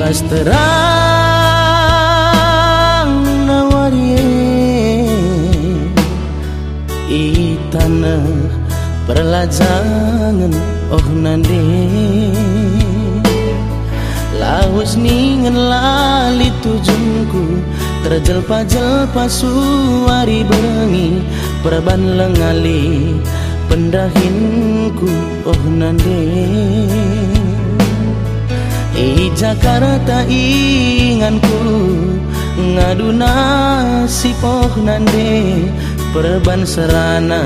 Las terang nawarie. I tanah perlajangan oh nande. Lawas ningen lali tujungku Terjelpa-jelpa suari berengi Perban lengali pendahinku oh nande I Jakarta inganku ngadu nasib oh nande. Perban serana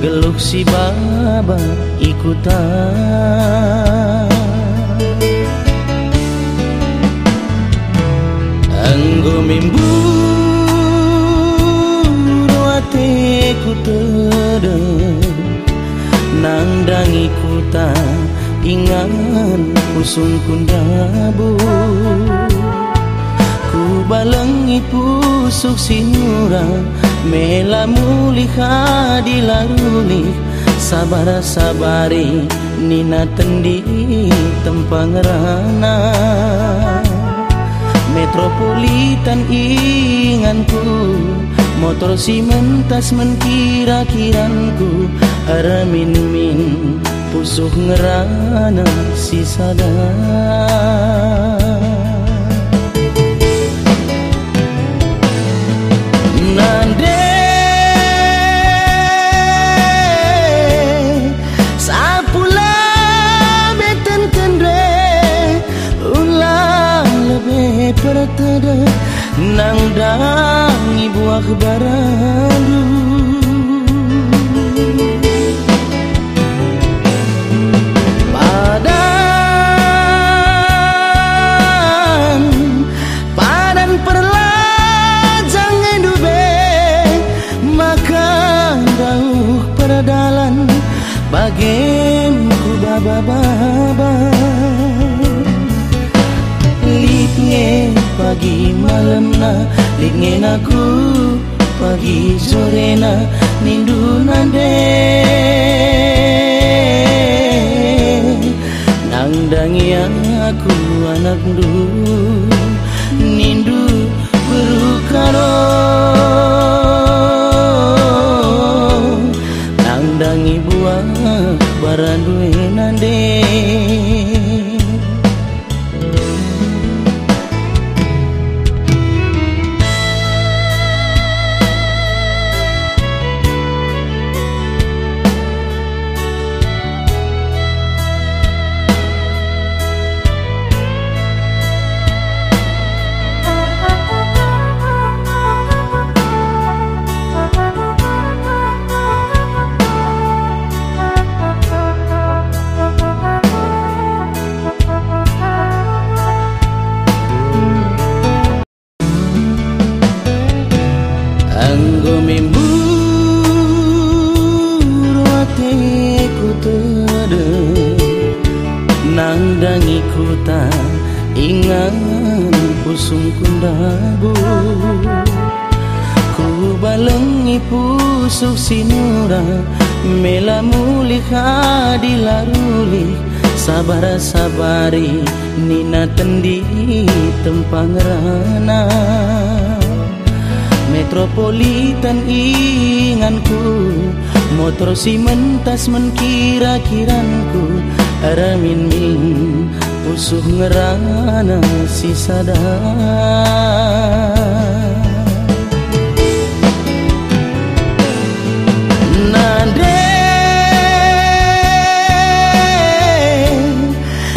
geluk si baba ikutan. Anggo mimbu ku tedeng nang ikuta ingan usun kundabu ku balengi pusuk sinura mela muliha dilaruli sabar sabari nina tendi tempang rana. Metropolitan inganku motor si mentas menkira-kiranku. Aramin min pusuh ngerana si sadar. Nang dangi buah barandu Bagimku baba-baba. Litnge pagi malam na Litnge naku pagi sore na Nindu nande. Nangdangi aku anak du Nindu berukaro parando ingan pusung kundabu Ku balengi pusuk sinura Mela muliha dilaruli Sabar sabari nina tendi tempang rana. Metropolitan inganku Motor si mentas menkira-kiranku Aramin min Pusuh ngerana si sadar. Nade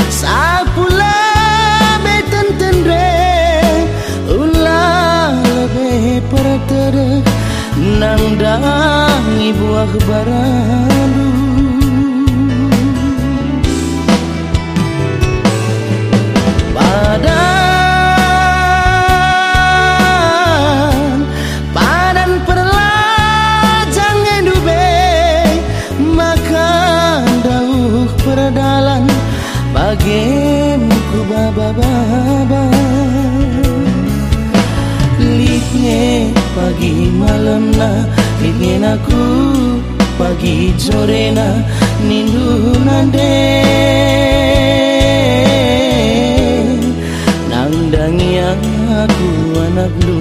Sapula beten tendre Ulah lebih pertere Nang dangi buah barandu berdalan bagimu baba baba Litne pagi malam na litne aku pagi sore na nindu nande. Nang dangi aku anak lu